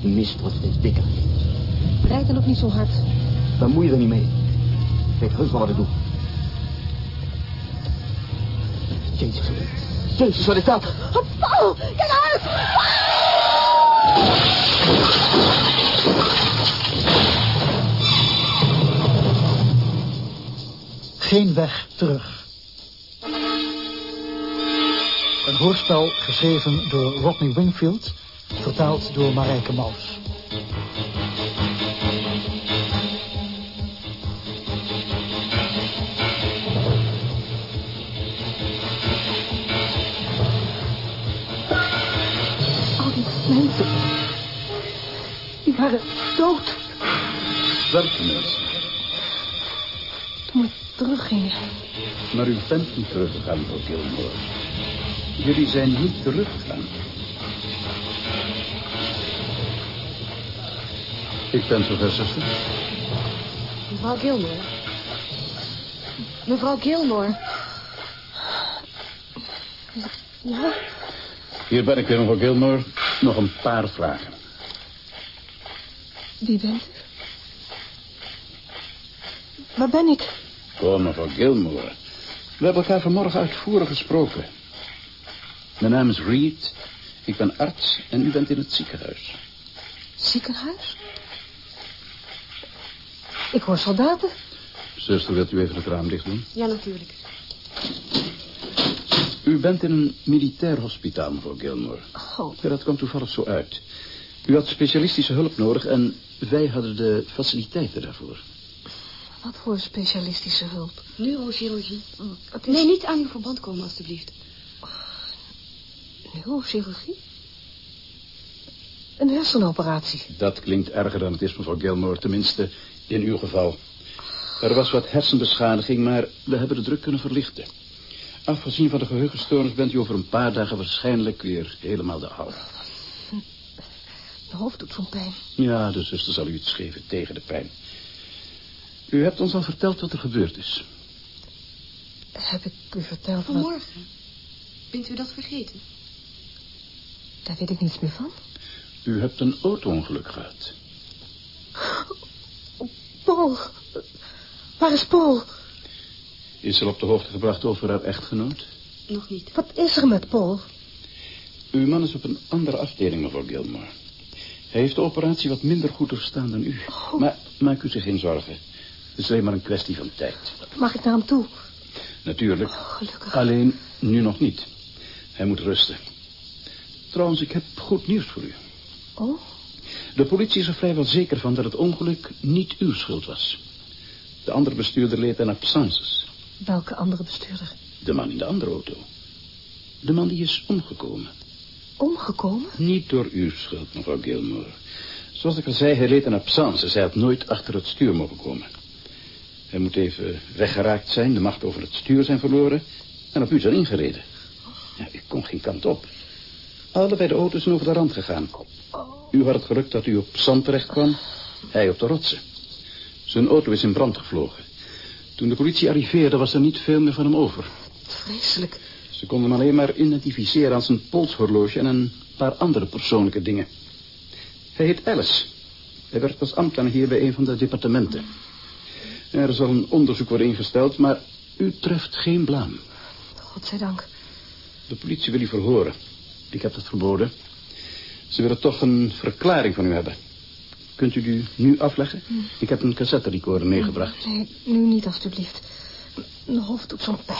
het mist wordt steeds dikker. Rijd dan ook niet zo hard. Dan moet je er niet mee. Ik weet heus wel wat ik doe. Jezus, Jezus, wat is dat? Oh, Paul, kijk uit! Geen weg terug. Een hoorspel geschreven door Rodney Wingfield, vertaald door Marijke Maus. Al die mensen. Die waren dood Welke mensen? toen we teruggingen. Maar u bent niet teruggegaan, Gilmore. Jullie zijn niet teruggegaan. Ik ben zover, zuster. Mevrouw Gilmore. Mevrouw Gilmore. Ja? Hier ben ik weer, mevrouw Gilmore. Nog een paar vragen. Wie bent u? Waar ben ik? Kom, mevrouw Gilmore. We hebben elkaar vanmorgen uitvoerig gesproken. Mijn naam is Reed. Ik ben arts en u bent in het ziekenhuis. Ziekenhuis? Ik hoor soldaten. Zuster, wilt u even het raam dicht doen? Ja, natuurlijk. U bent in een militair hospitaal, mevrouw Gilmore. Oh, Ja, dat kwam toevallig zo uit. U had specialistische hulp nodig en wij hadden de faciliteiten daarvoor. wat voor specialistische hulp. Neurochirurgie. Is Nee, niet aan uw verband komen, alstublieft. neurochirurgie? Een hersenoperatie. Dat klinkt erger dan het is, mevrouw Gilmore. Tenminste, in uw geval. Er was wat hersenbeschadiging, maar we hebben de druk kunnen verlichten. Afgezien van de geheugenstoornis bent u over een paar dagen waarschijnlijk weer helemaal de oude. Mijn hoofd doet zo'n pijn. Ja, de zuster zal u iets geven tegen de pijn. U hebt ons al verteld wat er gebeurd is. Heb ik u verteld wat... Vanmorgen. Bent u dat vergeten? Daar weet ik niets meer van. U hebt een auto-ongeluk gehad. Paul. Waar is Paul? Is er op de hoogte gebracht over haar echtgenoot? Nog niet. Wat is er met Paul? Uw man is op een andere afdeling, mevrouw Gilmore. Hij heeft de operatie wat minder goed doorstaan dan u. Maar maak u zich geen zorgen. Het is alleen maar een kwestie van tijd. Mag ik naar hem toe? Natuurlijk. Gelukkig. Alleen nu nog niet. Hij moet rusten. Trouwens, ik heb goed nieuws voor u. Oh, De politie is er vrijwel zeker van dat het ongeluk niet uw schuld was. De andere bestuurder leed aan absences. welke andere bestuurder? De man in de andere auto. De man die is omgekomen. Omgekomen? Niet door uw schuld, mevrouw Gilmore. Zoals ik al zei, hij leed aan absences. Hij had nooit achter het stuur mogen komen. Hij moet even weggeraakt zijn, de macht over het stuur zijn verloren... en op u zijn ingereden. Ja, u kon geen kant op. Allebei de auto's zijn over de rand gegaan. U had het geluk dat u op zand terecht kwam, hij op de rotsen. Zijn auto is in brand gevlogen. Toen de politie arriveerde was er niet veel meer van hem over. Vreselijk. Ze konden hem alleen maar identificeren aan zijn polshorloge en een paar andere persoonlijke dingen. Hij heet Alice. Hij werkt als ambtenaar hier bij een van de departementen. Er zal een onderzoek worden ingesteld, maar u treft geen blaam. Godzijdank. De politie wil u verhoren. Ik heb dat verboden. Ze willen toch een verklaring van u hebben. Kunt u die nu afleggen? Ik heb een cassette recorder meegebracht. Nee, nu niet alstublieft. Mijn hoofd doet zo'n pijn.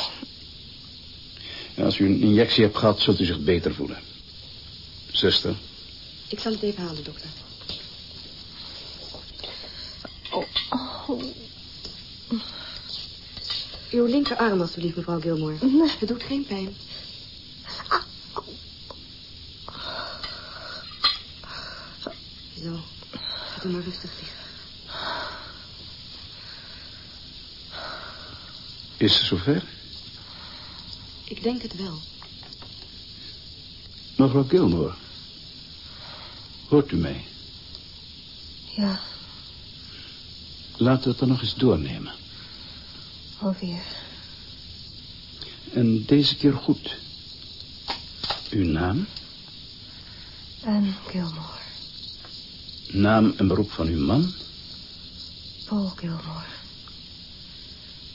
En als u een injectie hebt gehad, zult u zich beter voelen. Zuster, Ik zal het even halen, dokter. Oh, oh. Uw linkerarm, alstublieft, mevrouw Gilmore. Nee. Het doet geen pijn. Zo. Hem maar rustig dicht. is het zover? Ik denk het wel. Mevrouw Gilmore. Hoort u mij? Ja, Laten we het dan nog eens doornemen. alweer. En deze keer goed. Uw naam? En Gilmore. Naam en beroep van uw man? Paul Gilmore.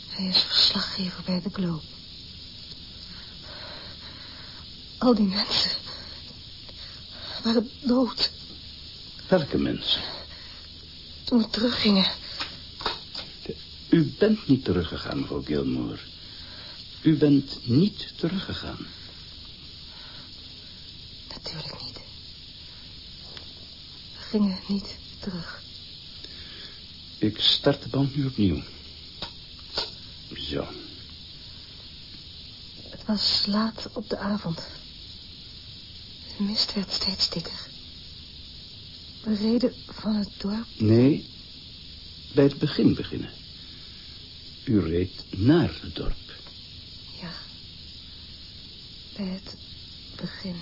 Hij is verslaggever bij de Globe. Al die mensen waren dood Welke mensen? toen we teruggingen. U bent niet teruggegaan, mevrouw Gilmore. U bent niet teruggegaan. Natuurlijk gingen niet terug. Ik start de band nu opnieuw. Zo. Het was laat op de avond. De mist werd steeds dikker. We reden van het dorp. Nee, bij het begin beginnen. U reed naar het dorp. Ja. Bij het begin.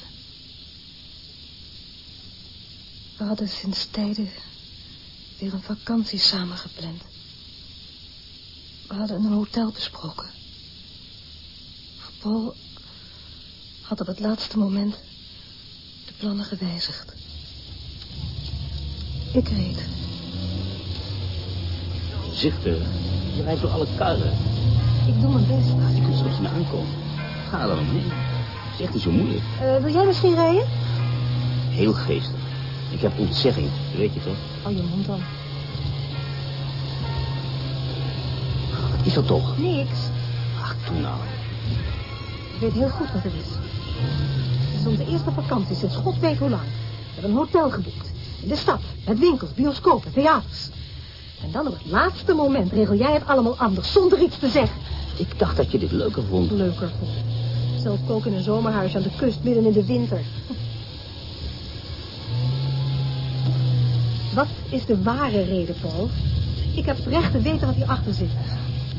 We hadden sinds tijden weer een vakantie samen gepland. We hadden een hotel besproken. Paul had op het laatste moment de plannen gewijzigd. Ik reed. Voorzichtig. Je rijdt door alle kuilen. Ik doe mijn best. Je kunt straks naar aankomen. Ga dan. Het is echt niet zo moeilijk. Eh, wil jij misschien rijden? Heel geestig. Ik heb ontzegging, weet je toch? Hou je mond dan. Wat is dat toch? Niks. Ach, toe nou. Ik weet heel goed wat het is. Het is onze eerste vakantie sinds god weet hoe lang. We hebben een hotel geboekt. In de stad. Met winkels, bioscopen, theaters. En dan op het laatste moment regel jij het allemaal anders, zonder iets te zeggen. Ik dacht dat je dit leuker vond. Leuker vond. Zelf koken in een zomerhuisje aan de kust midden in de winter. Wat is de ware reden, Paul? Ik heb het recht te weten wat hierachter zit.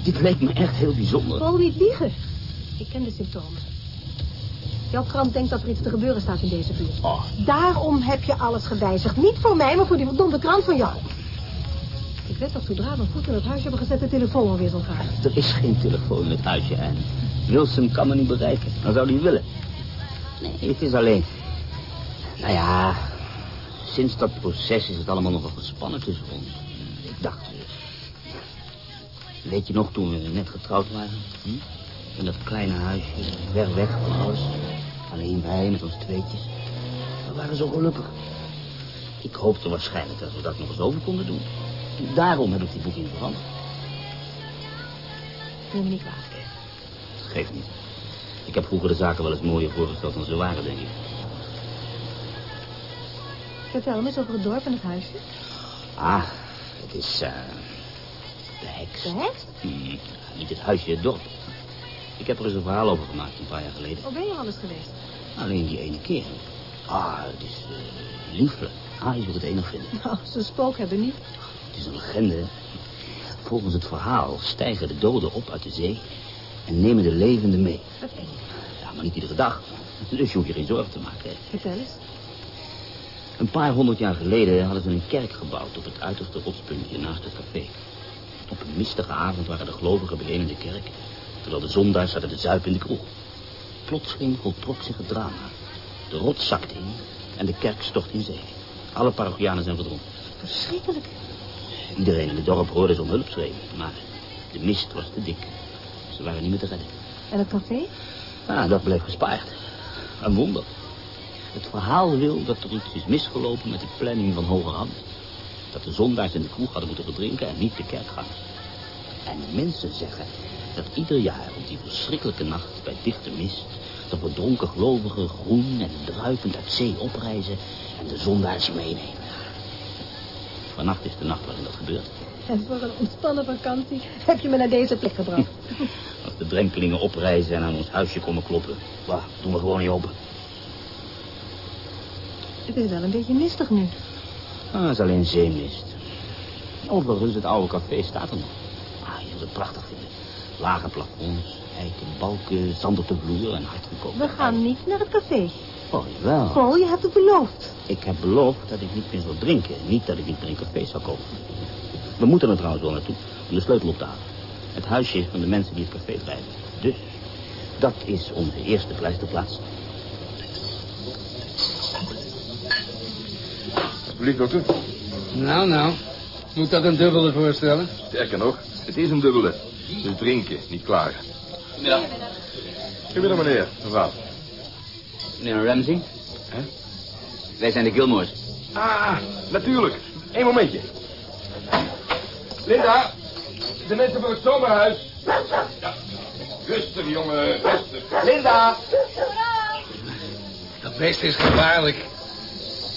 Dit leek me echt heel bijzonder. Paul, niet liegen. Ik ken de symptomen. Jouw krant denkt dat er iets te gebeuren staat in deze buurt. Oh, Daarom heb je alles gewijzigd. Niet voor mij, maar voor die verdomde krant van jou. Ik weet dat zodra we een voet in het huis hebben gezet... de telefoon alweer zal gaan. er is geen telefoon in het huisje en Wilson kan me niet bereiken. Dan zou hij willen. Nee, het is alleen... Nou ja, sinds dat proces is het allemaal nogal gespannen tussen ons. Ik dacht... eh, Weet je nog toen we net getrouwd waren? Hm? In dat kleine huisje, ver weg van alles. Alleen wij met ons tweetjes. We waren zo gelukkig. Ik hoopte waarschijnlijk dat we dat nog eens over konden doen. Daarom heb ik die boeking veranderd. Neem me niet kwalijk. Geeft niet. Ik heb vroeger de zaken wel eens mooier voorgesteld dan ze waren, denk ik. Vertel me eens over het dorp en het huisje. Ah, het is, eh... de heks. De heks? Hm, niet het huisje, het dorp. Ik heb er eens een verhaal over gemaakt een paar jaar geleden. Oh, ben je al eens geweest? Alleen die ene keer. Ah, het is eh, lieflijk. Ah, je zult het enig vinden. Nou, ze spook hebben niet. Het is een legende. Volgens het verhaal stijgen de doden op uit de zee... en nemen de levenden mee. Ja, maar niet iedere dag. Dus je hoeft je geen zorgen te maken. Vertel eens. Een paar honderd jaar geleden hadden ze een kerk gebouwd op het uiterste rotspuntje naast het café. Op een mistige avond waren de gelovigen bijeen in de kerk, terwijl de zondaars zaten te zuipen in de kroeg. Plotseling voltrok zich het drama. De rots zakte in en de kerk stort in zee. Alle parochianen zijn verdronken. Verschrikkelijk. Iedereen in het dorp hoorde ze om hulp schreeuwen, maar de mist was te dik. Ze waren niet meer te redden. En het café? Ah, dat bleef gespaard. Een wonder. Het verhaal wil dat er iets is misgelopen met de planning van Hogerhand. Dat de zondaars in de kroeg hadden moeten verdrinken en niet de kerkgangers. En mensen zeggen dat ieder jaar op die verschrikkelijke nacht bij dichte mist... de verdronken gelovigen groen en druipend uit zee oprijzen en de zondaars meenemen. Vannacht is de nacht waarin dat gebeurt. En voor een ontspannen vakantie heb je me naar deze plek gebracht. Als de drenkelingen oprijzen en aan ons huisje komen kloppen... Bah, doen we gewoon niet open. Het is wel een beetje mistig nu. Ah, het is alleen zeemist. Overigens, het oude café staat er nog. Ah, je zult het prachtig vinden. Lage plafonds, eiken, balken, zand op de vloer en hardgekookt. We gaan niet naar het café. Oh, jawel. Paul, je hebt het beloofd. Ik heb beloofd dat ik niet meer zou drinken. Niet dat ik niet meer in café zou komen. We moeten er trouwens wel naartoe, om de sleutel op te halen. Het huisje is van de mensen die het café drijven. Dus, dat is onze eerste pleisterplaats. Alsjeblieft, dokter. Nou, nou. Moet dat een dubbele voorstellen? Sterker nog, het is een dubbele. Dus drinken, niet klagen. Goedemiddag. Goedemiddag, meneer. Mevrouw. Meneer Ramsey? Hè? Wij zijn de Gilmores. Ah, natuurlijk. Eén momentje. Linda, de mensen voor het zomerhuis. Ja. Rustig, jongen, rustig. Linda! Dat beest is gevaarlijk.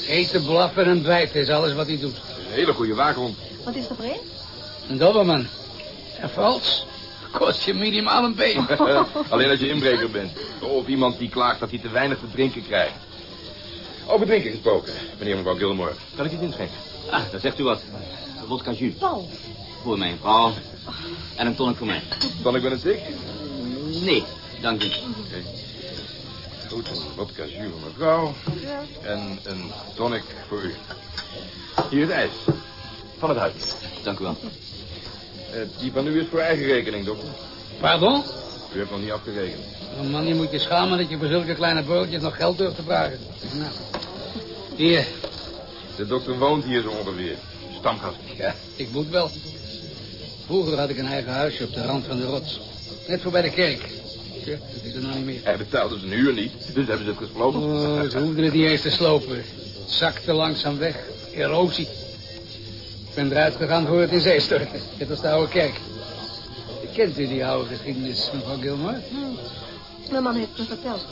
Eten, blaffen en bijten is alles wat hij doet. Een hele goede waakhond. Wat is er voor een? Een doberman. En vals. Kost je minimaal een been. Alleen als je inbreker bent. Of iemand die klaagt dat hij te weinig te drinken krijgt. Over drinken gesproken, meneer en mevrouw Gilmore. Kan ik iets inschenken? Ah, daar zegt u wat. Vodka jus. Paul. Voor mijn vrouw. En een tonic voor mij. Dan ik ben een tik? Nee, dank u. Goed, een vodka jus voor mevrouw. En een tonic voor u. Hier is ijs. Van het huis. Dank u wel. Eh, die van u is voor eigen rekening, dokter. Pardon? U hebt nog niet afgerekend. Oh man, je moet je schamen dat je voor zulke kleine broodjes nog geld durft te vragen. Nou. Hier. De dokter woont hier zo ongeveer. Stamgast. Ja, ik moet wel. Vroeger had ik een eigen huisje op de rand van de rots. Net voorbij de kerk. Dat is er nou niet meer. Hij betaalde zijn huur niet, dus hebben ze het gesloten. Oh, ze hoefden het niet eens te slopen. Het zakte langzaam weg. Erosie. Ik ben eruit gegaan voor het in zee stortte. Dit was de oude kerk. Kent u die oude geschiedenis, mevrouw Gilmore? Mijn man heeft me verteld.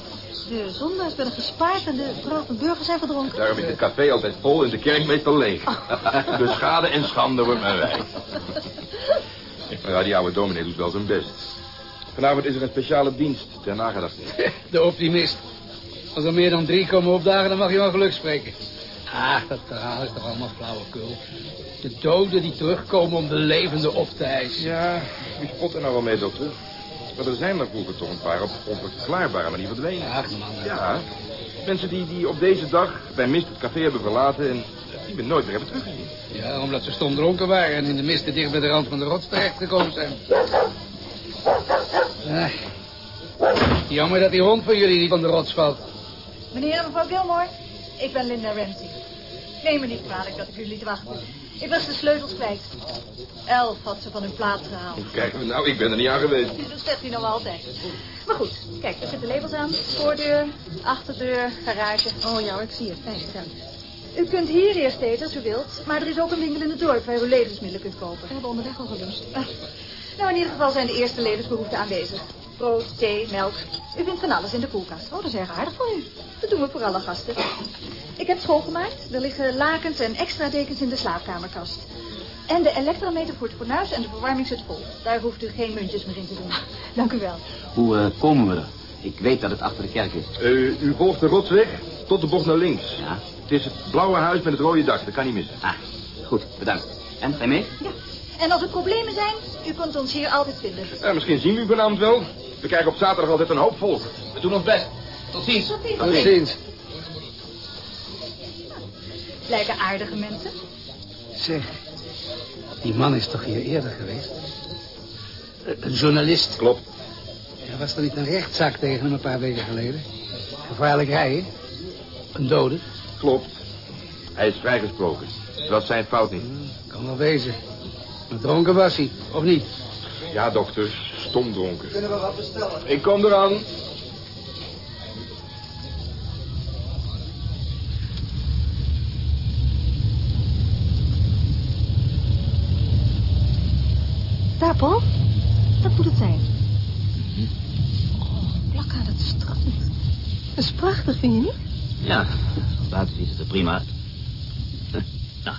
De zondags werden gespaard en de brave burgers zijn verdronken. Daarom is het café altijd vol en de kerk meestal leeg. Dus schade en schande wordt mijn wijk. Maar ja, die oude dominee doet wel zijn best. Vanavond is er een speciale dienst ter nagedachtenis. De optimist. Als er meer dan drie komen opdagen, dan mag je wel geluk spreken. Ah, dat verhaal is toch allemaal flauwekul. De doden die terugkomen om de levenden op te eisen. Ja, wie spot er nou wel mee, dokter? Maar er zijn er vroeger toch een paar op onverklaarbare manier verdwenen. Ach, man. Ja, mensen die, die op deze dag bij mist het café hebben verlaten... en die we nooit meer hebben teruggezien. Ja, omdat ze stom dronken waren en in de mist dicht bij de rand van de rots terechtgekomen zijn. Ah, jammer dat die hond van jullie niet van de rots valt. Meneer en mevrouw Gilmore, ik ben Linda Ramsey. Neem me niet kwalijk dat ik u liet wachten. Ik was de sleutels kwijt. Elf had ze van hun plaats gehaald. Kijk, nou, ik ben er niet aan geweest. Dat zegt u nou altijd. Maar goed, kijk, er zitten labels aan. Voordeur, achterdeur, garage. Oh ja, ik zie het. Fijn. U kunt hier eerst eten als u wilt. Maar er is ook een winkel in het dorp waar u levensmiddelen kunt kopen. We hebben onderweg al gelust. Nou, in ieder geval zijn de eerste levensbehoeften aanwezig. Brood, thee, melk. U vindt van alles in de koelkast. Oh, dat is erg aardig van u. Dat doen we voor alle gasten. Ik heb schoongemaakt. Er liggen lakens en extra dekens in de slaapkamerkast. En de elektrometer voor het fornuis en de verwarming zit vol. Daar hoeft u geen muntjes meer in te doen. Dank u wel. Hoe eh, komen we er? Ik weet dat het achter de kerk is. Eh, u volgt de rotsweg tot de bocht naar links. Ja. Het is het blauwe huis met het rode dak, dat kan niet missen. Ah, goed, bedankt. En, ga je mee? Ja. En als er problemen zijn, u kunt ons hier altijd vinden. Ja, misschien zien we u vanavond wel. We krijgen op zaterdag altijd een hoop volk. We doen ons best. Tot ziens. Tot ziens. Tot ziens. Lijken aardige mensen. Zeg, die man is toch hier eerder geweest? Eh, Een journalist. Klopt. Er was er niet een rechtszaak tegen hem een paar weken geleden? Gevaarlijk rijden? Een dode? Klopt. Hij is vrijgesproken. Dat was zijn fout niet. Kan wel wezen. Dronken was hij, of niet? Ja, dokter. Stom dronken. Kunnen we wat bestellen? Ik kom eraan. Daar, Paul. Dat moet het zijn. Oh, plak aan het strand. Dat is prachtig, vind je niet? Ja, buiten ziet het er prima uit. Nou,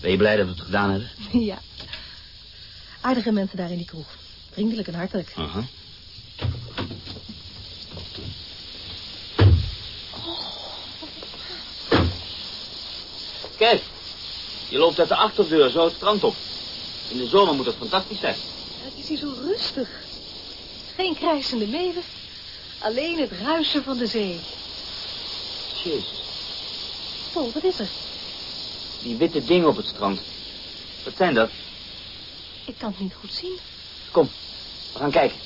ben je blij dat we het gedaan hebben? Ja. Aardige mensen daar in die kroeg. Vriendelijk en hartelijk. Aha. Kijk, je loopt uit de achterdeur zo het strand op. In de zomer moet het fantastisch zijn. Het is hier zo rustig. Geen krijsende meeuwen. Alleen het ruisen van de zee. Jezus, Paul, wat is er? die witte dingen op het strand. Wat zijn dat? Ik kan het niet goed zien. Kom, we gaan kijken.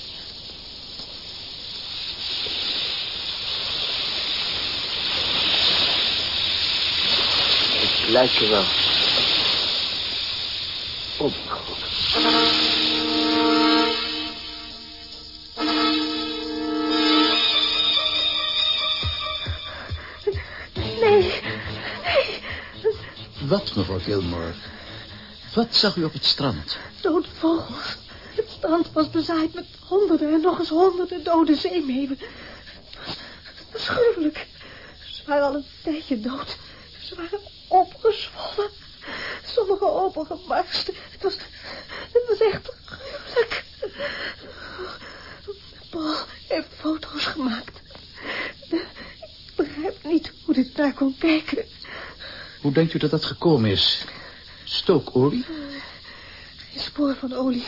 Ik luister wel. Nee. Wat, mevrouw Gilmore? Wat zag u op het strand? Dode vogels. Het strand was bezaaid met honderden en nog eens honderden dode zeemeeuwen. Afschuwelijk. Ze waren al een tijdje dood. Ze waren opgezwollen. Sommige opengebarst. Het was, het was echt gruwelijk. Paul heeft foto's gemaakt. Ik begrijp niet hoe dit daar kon kijken. Hoe denkt u dat dat gekomen is? Stookolie? Geen spoor van olie.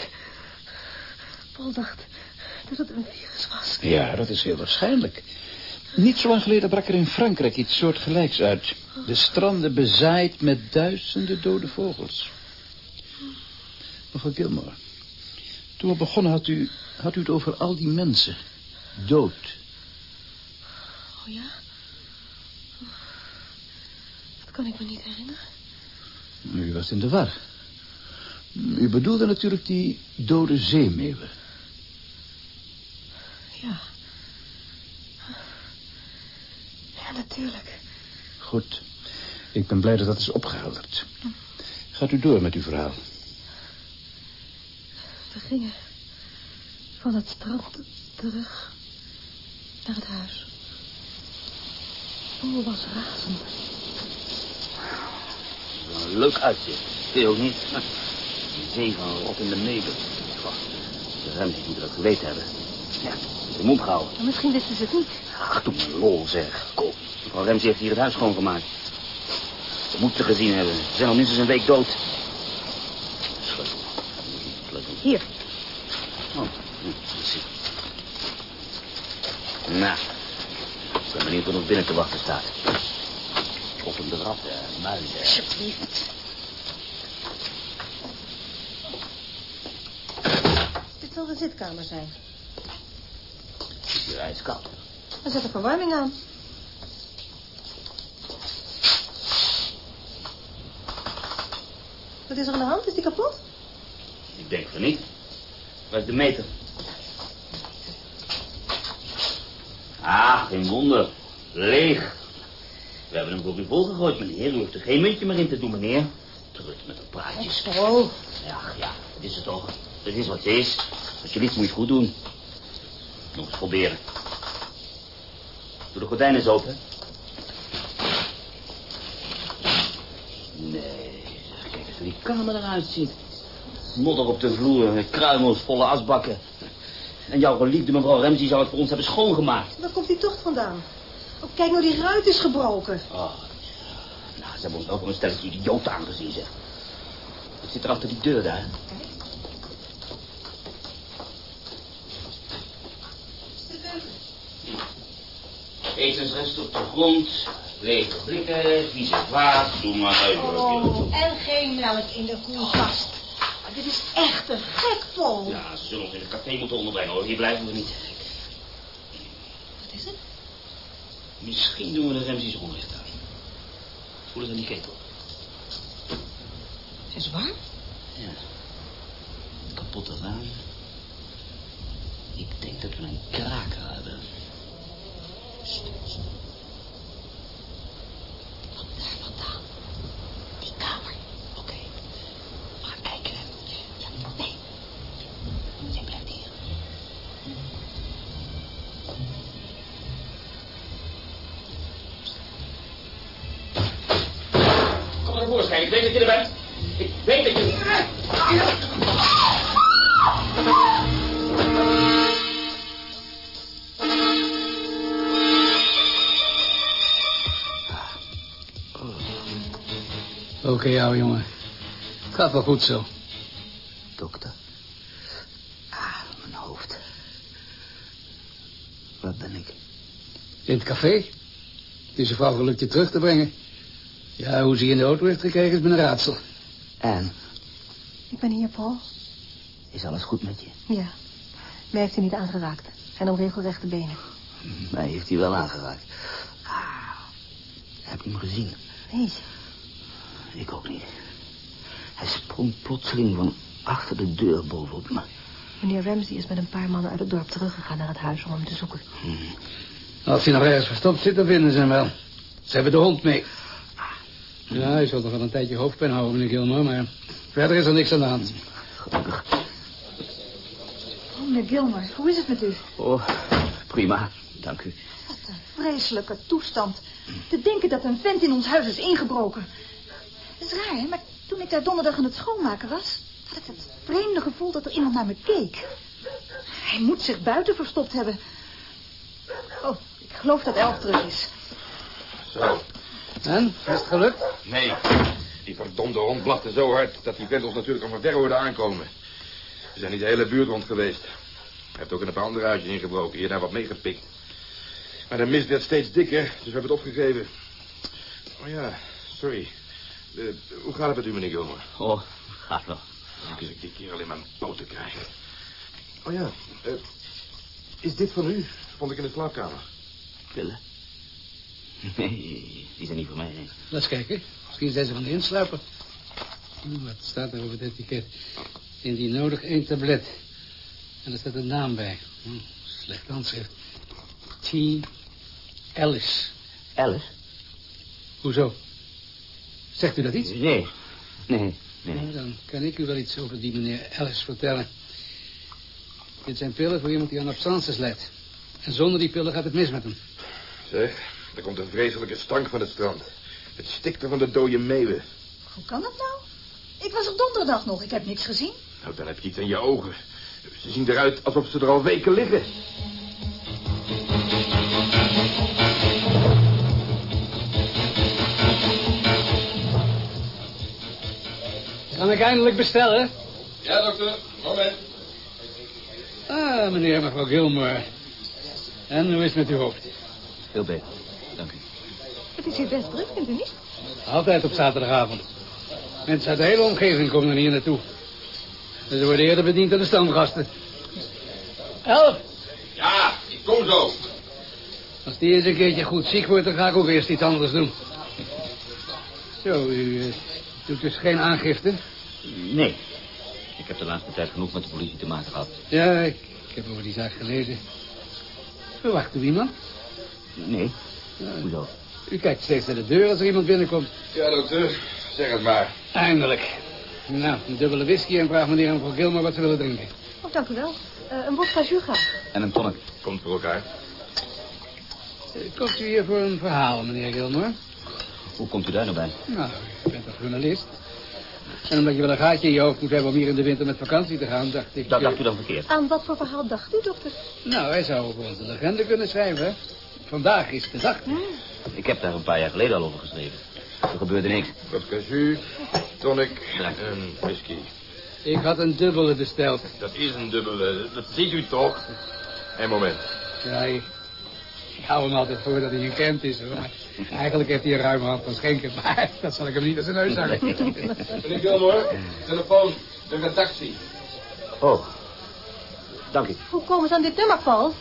Paul dacht dat het een virus was. Ja, dat is heel waarschijnlijk. Niet zo lang geleden brak er in Frankrijk iets soortgelijks uit. De stranden bezaaid met duizenden dode vogels. Mevrouw Gilmore, toen we begonnen had u, had u het over al die mensen. Dood. Oh ja? Dat kan ik me niet herinneren. U was in de war. U bedoelde natuurlijk die dode zeemeeuwen. Ja. Ja, natuurlijk. Goed. Ik ben blij dat dat is opgehelderd. Gaat u door met uw verhaal. We gingen van het strand terug naar het huis. Paul was razend. Leuk uitzicht. Veel ook niet. Die zee van rot in de. Goh, De Ramsey moeten dat geweten hebben. Ja, de mond gehouden. Maar misschien wisten ze het niet. Ach, doe lol, zeg. Kom. Mevrouw Ramsey heeft hier het huis schoongemaakt. Ze moeten ze gezien hebben. Ze zijn al minstens een week dood. Sleutel. Sleutel. Hier. Oh, hm, zie. Nou, ik ben benieuwd wat ons binnen te wachten staat. Op een ratten, muizen. Alsjeblieft. Dit zal de zitkamer zijn. Hier ijskoud. Dan zet de verwarming aan. Wat is er aan de hand? Is die kapot? Ik denk van niet. Waar is de meter? Ah, geen wonder. Leeg. We hebben hem ook weer volgegooid, meneer. U hoeft er geen muntje meer in te doen, meneer. Terug met de praatjes. Oh. Ja, ja, dat is het toch. Dat is wat het is. Als je lief moet je goed doen. Nog eens proberen. Doe de gordijn eens open. Nee, kijk eens hoe die kamer eruit ziet. Modder op de vloer, kruimels, volle asbakken. En jouw geliefde mevrouw Ramsey zou het voor ons hebben schoongemaakt. Waar komt die tocht vandaan? Oh, kijk nou, die ruit is gebroken. Oh, nou, ze hebben ons wel voor een stelletje idioot aangezien, zeg. Wat zit er achter die deur daar? Etensrest op de grond, lege blikken, vieze vaas, doe maar uit. Oh, en geen melk in de koelkast. Maar dit is echt een gek, Paul. Ja, ze zullen ons in het café moeten onderbrengen, hoor. Hier blijven we niet. Wat is het? Misschien doen we de Ramsey's onrecht aan. Voel eens aan die ketel. Is het waar? Ja. Kapotte raam. Ik denk dat we een kraker hebben. Wel goed zo. Dokter. Ah, mijn hoofd. Waar ben ik? In het café. Het is je vrouw gelukt je terug te brengen. Ja, hoe ze in de auto heeft gekregen is me een raadsel. En, Ik ben hier, Paul. is alles goed met je? Ja. Mij heeft hij niet aangeraakt. Zijn onregelrechte benen. Mij heeft hij wel aangeraakt. Ah, heb je hem gezien? Nee. Ik ook niet. Hij sprong plotseling van achter de deur bovenop me. Meneer Ramsey is met een paar mannen uit het dorp teruggegaan naar het huis om hem te zoeken. Als hij nog ergens verstopt zit, dan vinden ze hem wel. Ze hebben de hond mee. Ja, hij zal nog wel een tijdje hoofdpijn houden, meneer Gilmore, maar verder is er niks aan de hand. Gelukkig. Oh, meneer Gilmer, hoe is het met u? Oh, prima. Dank u. Wat een vreselijke toestand. Te denken dat een vent in ons huis is ingebroken. Dat is raar, hè? Maar toen ik daar donderdag aan het schoonmaken was... had ik het vreemde gevoel dat er iemand naar me keek. Hij moet zich buiten verstopt hebben. Oh, ik geloof dat Elf terug is. Zo. En, is het gelukt? Nee, die verdomde hond blafte zo hard dat die vent ons natuurlijk al van ver hoorde aankomen. We zijn niet de hele buurt rond geweest. Hij heeft ook in een paar andere huisjes ingebroken, hier daar wat meegepikt. Maar de mist werd steeds dikker, dus we hebben het opgegeven. Oh ja, sorry. Eh, hoe gaat het met u, meneer Gilmore? Oh, gaat wel. Als ik die keer alleen mijn poten krijg. Oh ja, eh, is dit van u? Vond ik in de slaapkamer. Pillen? Nee, die zijn niet voor mij. Laat eens kijken. Misschien zijn ze van de insluiper. Hm, Wat staat er op het etiket? Indien nodig één tablet. En er staat een naam bij. Hm, slecht handschrift. T. Ellis. Alice? Hoezo? Zegt u dat iets? Nee. Nee, nee. Nou, dan kan ik u wel iets over die meneer Ellis vertellen. Dit zijn pillen voor iemand die aan absences lijdt. En zonder die pillen gaat het mis met hem. Zeg, er komt een vreselijke stank van het strand. Het stikt er van de dode meeuwen. Hoe kan dat nou? Ik was er donderdag nog. Ik heb niks gezien. Nou, dan heb je iets aan je ogen. Ze zien eruit alsof ze er al weken liggen. Ik eindelijk bestellen? Ja, dokter. Moment. Ah, meneer en mevrouw Gilmore. En hoe is het met uw hoofd? Veel beter. Dank u. Het is hier best druk, vindt u niet? Altijd op zaterdagavond. Mensen uit de hele omgeving komen er hier naartoe. En ze worden eerder bediend dan de stamgasten. Elf, Ja, ik kom zo. als die eens een keertje goed ziek wordt, dan ga ik ook eerst iets anders doen. Zo, u eh, doet dus geen aangifte? Nee. Ik heb de laatste tijd genoeg met de politie te maken gehad. Ja, ik, ik heb over die zaak gelezen. Verwacht u iemand? Nee. Hoezo? U kijkt steeds naar de deur als er iemand binnenkomt. Ja, dokter. Zeg het maar. Eindelijk. Nou, een dubbele whisky en vraag meneer en mevrouw Gilmore wat ze willen drinken. Oh, dank u wel. Eh, een vodka graag. En een tonic. Komt voor elkaar. Eh, Komt u hier voor een verhaal, meneer Gilmore? Hoe komt u daar nou bij? Nou, u bent toch journalist? En omdat je wel een gaatje in je hoofd moet hebben om hier in de winter met vakantie te gaan, dacht ik... Dat eh, dacht u dan verkeerd. Aan wat voor verhaal dacht u, dokter? Nou, hij zou over onze legende kunnen schrijven, hè? Vandaag is de dag. Ik heb daar een paar jaar geleden al over geschreven. Er gebeurde niks. Vodka jus, tonic en whisky. Ik had een dubbele besteld. Dat is een dubbele. Dat ziet u toch? Een moment. Ja, ik, ik hou hem altijd voor dat hij gekend is, hoor. Eigenlijk heeft hij een ruime hand van schenken, maar dat zal ik hem niet als zijn neus hangen. Meneer Gilmore, telefoon, de redactie. Oh. Dank u. Hoe komen ze aan dit nummer, Paul?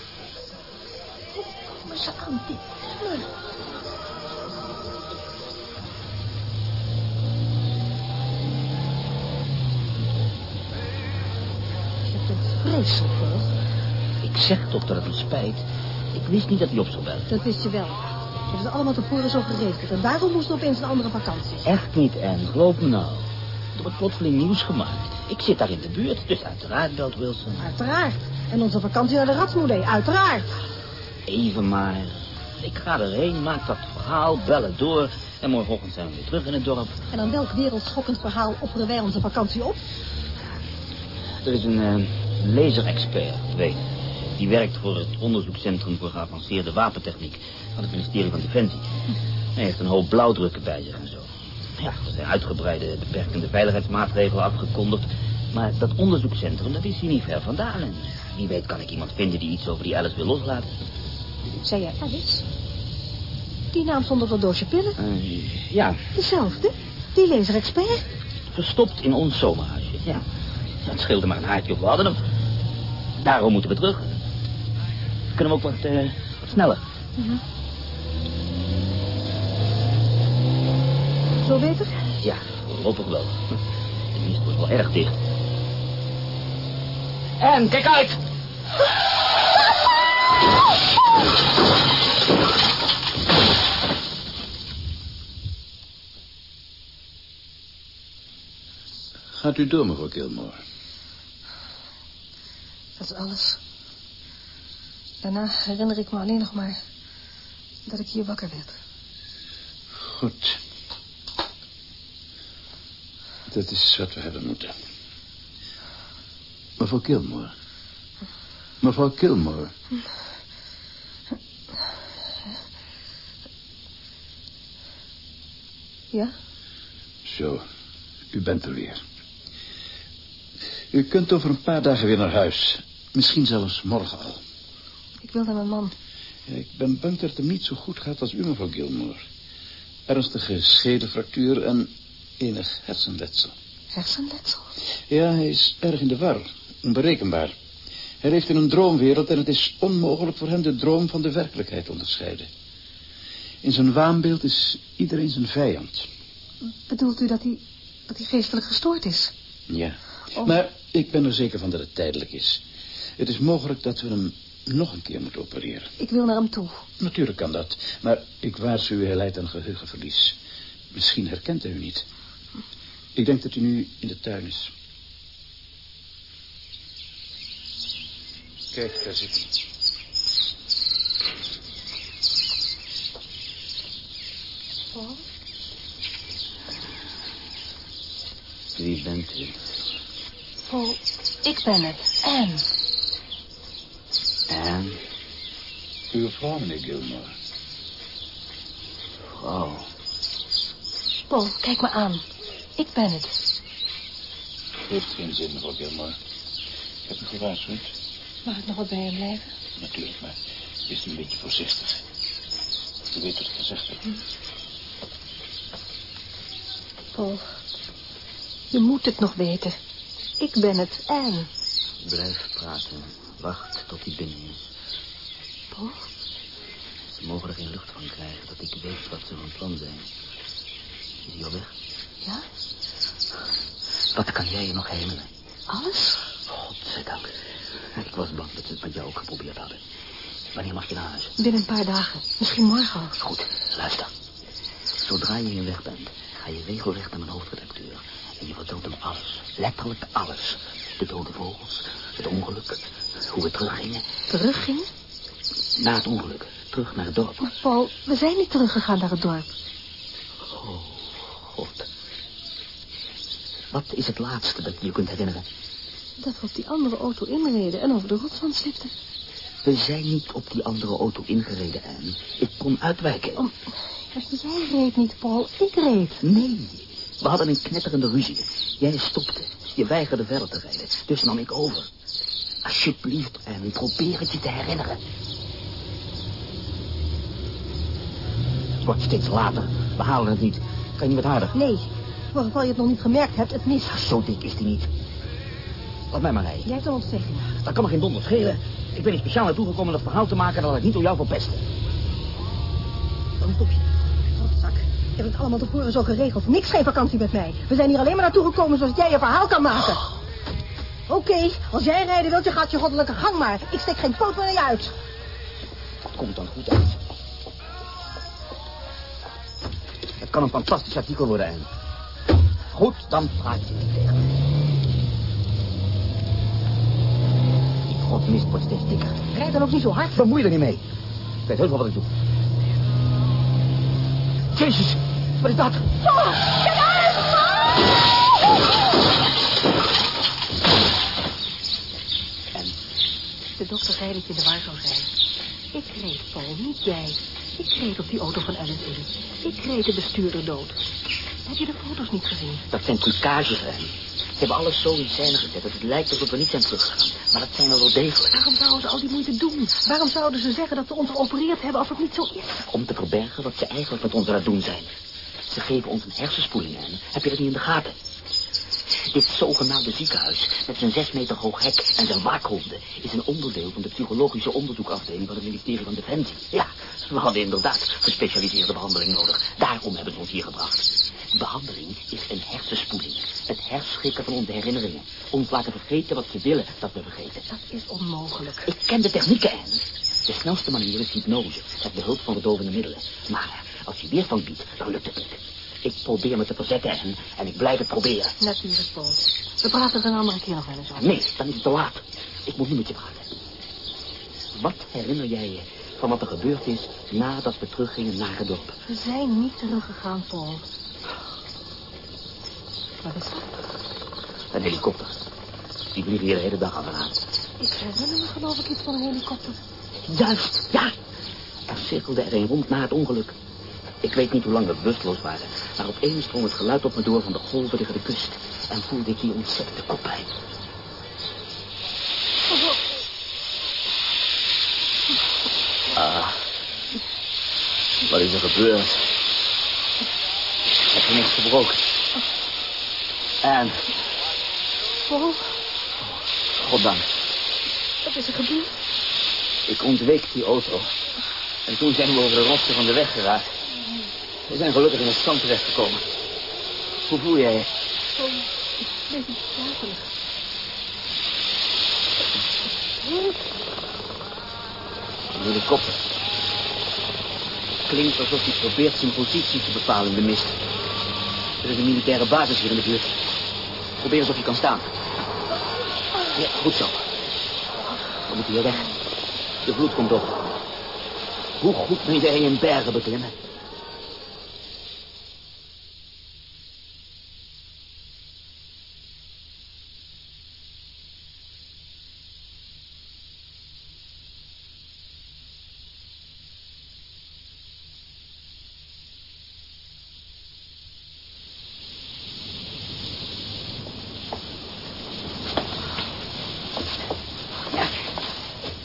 Hoe komen ze aan dit nummer? Vreselijk. Ik zeg toch dat het me spijt. Ik wist niet dat hij op zou bellen. Dat wist je wel. Hebt het allemaal tevoren zo geregeld. En daarom moest er opeens een andere vakantie. Echt niet, Anne. Geloof me nou. Er wordt plotseling nieuws gemaakt. Ik zit daar in de buurt, dus uiteraard belt Wilson. Uiteraard. En onze vakantie naar de Ratsmoedee, uiteraard. Even maar. Ik ga erheen, maak dat verhaal, bellen door... en morgenochtend zijn we weer terug in het dorp. En aan welk wereldschokkend verhaal offeren wij onze vakantie op? Er is een uh, laserexpert, weet Die werkt voor het onderzoekscentrum voor geavanceerde wapentechniek... van het ministerie van Defensie. Hij heeft een hoop blauwdrukken bij zich en zo. Ja, er zijn uitgebreide beperkende veiligheidsmaatregelen afgekondigd... maar dat onderzoekscentrum, dat is hier niet ver vandaan. En wie weet kan ik iemand vinden die iets over die Alice wil loslaten. Zei je Alice? Die naam stond op dat doosje pillen. Uh, ja, Dezelfde? Die laser-expert? verstopt in ons zomerhuisje, ja. Het scheelde maar een haartje of we hadden hem. Daarom moeten we terug. Kunnen we ook wat, uh, wat sneller. Zo beter? Ja, voorlopig wel. De mist wordt wel erg dicht. En, kijk uit! Gaat u door, mevrouw Gilmore. Dat is alles. Daarna herinner ik me alleen nog maar dat ik hier wakker werd. Goed. Dat is wat we hebben moeten. Mevrouw Gilmore. Mevrouw Gilmore. Ja? Zo, u bent er weer. U kunt over een paar dagen weer naar huis. Misschien zelfs morgen al. Ik wil naar mijn man. Ja, ik ben bang dat het hem niet zo goed gaat als u, mevrouw Gilmore. Ernstige schedelfractuur en enig hersenletsel. Hersenletsel? Ja, hij is erg in de war. Onberekenbaar. Hij leeft in een droomwereld en het is onmogelijk voor hem de droom van de werkelijkheid te onderscheiden. In zijn waanbeeld is iedereen zijn vijand. Bedoelt u dat hij, dat hij geestelijk gestoord is? Ja. Oh. Maar ik ben er zeker van dat het tijdelijk is. Het is mogelijk dat we hem nog een keer moeten opereren. Ik wil naar hem toe. Natuurlijk kan dat. Maar ik waarschuw u, hij aan geheugenverlies. Misschien herkent hij u niet. Ik denk dat u nu in de tuin is. Kijk, daar zit hij. Paul? Wie bent u? Paul, ik ben het. Anne. En? Uw vrouw, meneer Gilmore. Vrouw. Paul, kijk me aan. Ik ben het. Heeft geen zin, mevrouw Gilmore. Ik heb u gewaarschuwd. Mag ik nog wat bij hem blijven? Natuurlijk, maar wees een beetje voorzichtig. U weet wat ik gezegd heb. Paul, je moet het nog weten. Ik ben het, Anne. Blijf praten. Wacht tot hij binnen is. Paul? Ze mogen er geen lucht van krijgen dat ik weet wat ze van plan zijn. Is hij al weg? Ja? Wat kan jij je nog herinneren? Alles? Godzijdank. Ik was bang dat ze het met jou ook geprobeerd hadden. Wanneer mag je naar huis? Binnen een paar dagen. Misschien morgen al. Goed, luister. Zodra je hier weg bent, ga je regelrecht naar mijn hoofdredacteur. En je vertelt hem alles. Letterlijk alles. De dode vogels, het ongeluk, hoe we teruggingen. Teruggingen? Na het ongeluk, terug naar het dorp. Maar Paul, we zijn niet teruggegaan naar het dorp. Oh, god. Wat is het laatste dat je je kunt herinneren? Dat we op die andere auto inreden en over de rotswand slipten. We zijn niet op die andere auto ingereden, Anne. Ik kon uitwijken. Oh, jij reed niet, Paul. Ik reed. Nee, we hadden een knetterende ruzie. Jij stopte. Je weigerde verder te rijden. Dus nam ik over. Alsjeblieft, Anne, probeer het je te herinneren. Het wordt steeds later. We halen het niet. Kan je niet wat harder? Nee, voor geval je het nog niet gemerkt hebt, het mis. Zo dik is hij niet. Laat mij maar rijden. Jij hebt een ontsteking. Dat kan me geen donder schelen. Ik ben hier speciaal naartoe gekomen om dat verhaal te maken... dat ik niet door jou verpesten. Dan stop je. Hebt het allemaal tevoren zo geregeld. Niks geen vakantie met mij. We zijn hier alleen maar naartoe gekomen zodat jij je verhaal kan maken. Oké, als jij rijden wilt, je gaat je goddelijke gang maar. Ik steek geen poot meer naar je uit. Komt dan goed uit. Het kan een fantastisch artikel worden. Goed, dan praat je niet tegen me. Die godmist wordt steeds dikker. Rijd dan ook niet zo hard. Bemoei je er niet mee. Ik weet heus wel wat ik doe. Jezus, wat is dat? En De dokter zei dat je in de war zou zijn. Ik reed, Paul, niet jij. Ik reed op die auto van Alice in. Ik reed de bestuurder dood. Heb je de foto's niet gezien? dat zijn trucages, Anne. Ze hebben alles zo in scène gezet dat het lijkt alsof we niet zijn teruggegaan. Maar dat zijn we wel degelijk. Waarom zouden ze al die moeite doen? Waarom zouden ze zeggen dat ze ons geopereerd hebben als het niet zo is? Om te verbergen wat ze eigenlijk met ons aan het doen zijn. Ze geven ons een hersenspoeling, Anne. Heb je dat niet in de gaten? Dit zogenaamde ziekenhuis, met zijn zes meter hoog hek en zijn waakhonden, is een onderdeel van de psychologische onderzoekafdeling van het ministerie van Defensie. Ja, we hadden inderdaad gespecialiseerde behandeling nodig. Daarom hebben ze ons hier gebracht. Behandeling is een hersenspoeling. Het herschikken van onze herinneringen. Ons laten vergeten wat ze willen dat we vergeten. Dat is onmogelijk. Ik ken de technieken, Anne. De snelste manier is hypnose, met behulp van verdovende middelen. Maar als je weerstand biedt, dan lukt het niet. Ik probeer me te verzetten, en ik blijf het proberen. Natuurlijk, Paul. We praten er een andere keer nog wel eens over. Nee, dan is het te laat. Ik moet nu met je praten. Wat herinner jij je van wat er gebeurd is nadat we teruggingen naar het dorp? We zijn niet teruggegaan, Paul. Wat is dat? Een helikopter. Die vliegen hier de hele dag af en aan. Ik herinner me geloof ik iets van een helikopter. Juist, ja. Er cirkelde er een rond na het ongeluk. Ik weet niet hoe lang we bewusteloos waren, maar opeens drong het geluid op me door van de golven tegen de kust en voelde ik die ontzettende koppijn. Ah, wat is er gebeurd? Heb je niks gebroken? En, Paul, goddank, wat is er gebeurd? ik ontweek die auto. En toen zijn we over de rotsen van de weg geraakt. We zijn gelukkig in het strand terechtgekomen. Hoe voel jij je? Paul, ik ben. Een helikopter. Klinkt alsof hij probeert zijn positie te bepalen in de mist. Er is een militaire basis hier in de buurt. Probeer eens of je kan staan. Ja, goed zo. We moeten hier weg. De vloed komt op. Hoe goed ben jij in bergen beklimmen?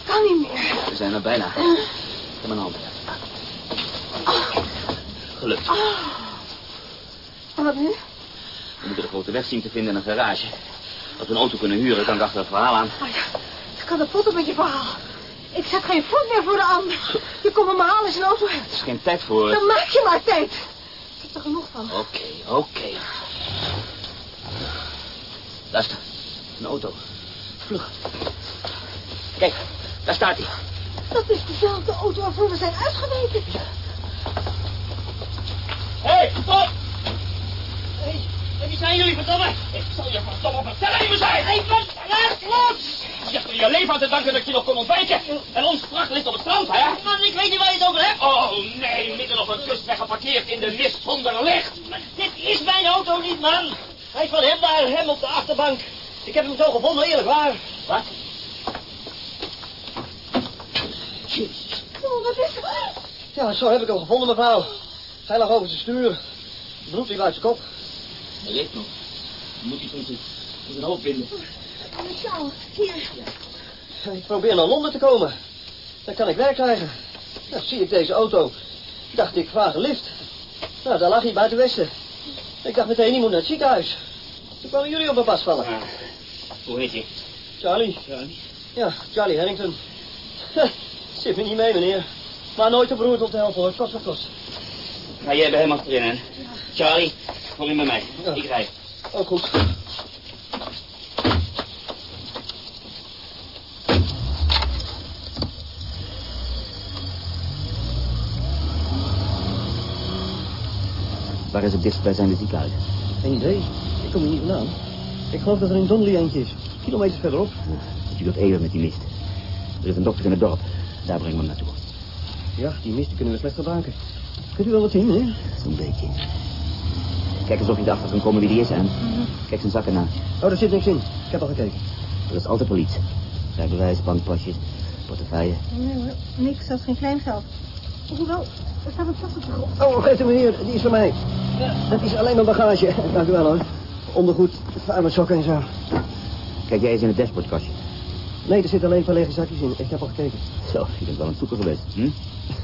Kan niet meer. We zijn er bijna. Kom mijn hand. Gelukt. En wat nu? We moeten de grote weg zien te vinden in een garage. Als we een auto kunnen huren, kan ik achter het verhaal aan. Oh ja, ik kan de potten met je verhaal. Ik zet geen voet meer voor de ander. Je komt me maar halen als je een auto hebt. Er is geen tijd voor. Dan maak je maar tijd. Ik heb er genoeg van. Oké, oké. Luister, een auto. Vlug. Kijk, daar staat hij. Dat is dezelfde auto waarvoor we zijn uitgeweken. Hé, hey, stop! Hé, hey, wie zijn jullie, verdomme? Ik zal je verdomme vertellen wie we zijn. Hé, hey, laat los! Je hebt er je leven aan te danken dat je nog kon ontwijken. En ons vracht ligt op het strand, hè? Man, ik weet niet waar je het over hebt. Oh, nee, midden op een kustweg geparkeerd in de mist zonder licht. Maar dit is mijn auto niet, man. Hij is van hem daar, hem op de achterbank. Ik heb hem zo gevonden, eerlijk waar. Wat? Jezus. Oh, wat is er? Ja, zo heb ik hem gevonden, mevrouw. Hij lag over zijn stuur. Bloed liep uit zijn kop. Hij leeft nog. Je moet iets om zijn, hoofd vinden. Een sjaal. Hier. Ik probeer naar Londen te komen. Dan kan ik werk krijgen. Nou, zie ik deze auto. Dacht ik, vraag een lift. Nou, daar lag hij buiten Westen. Ik dacht meteen, die moet naar het ziekenhuis. Toen kwamen jullie op mijn pas vallen. Ah, hoe heet je? Charlie. Charlie. Ja, Charlie Harrington. Zit me niet mee, meneer. Maar nooit te beroerd om te helpen, hoor. Kost wat kost. Ga jij bij hem achterin, hè? Charlie, kom in bij mij. Ja. Ik rij. Ook goed. Waar is het dichtstbijzijnde ziekenhuis? Geen idee. Ik kom hier niet vandaan. Ik geloof dat er een Donnelly eentje is. Kilometers verderop. Het duurt eeuwig met die mist. Er is een dokter in het dorp. Daar brengen we hem naartoe. Ja, die mist kunnen we slecht gebruiken. Kunt u wel wat zien, meneer? Zo'n beetje. Kijk eens of je erachter kan komen wie die is, en kijk zijn zakken na. Oh, daar zit niks in. Ik heb al gekeken. Er is altijd politie. Rijbewijs, bankpasjes, portefeuille. Nee hoor, niks, zelfs geen kleingeld. Hoewel, er staat een tas op de grond. Oh, geef hem meneer. Die is van mij. Dat is alleen mijn bagage. Dank u wel, hoor. Ondergoed, vuile sokken en zo. Kijk jij eens in het dashboardkastje. Nee, er zitten alleen een paar lege zakjes in. Ik heb al gekeken. Zo, je bent wel aan het zoeken geweest. Hm?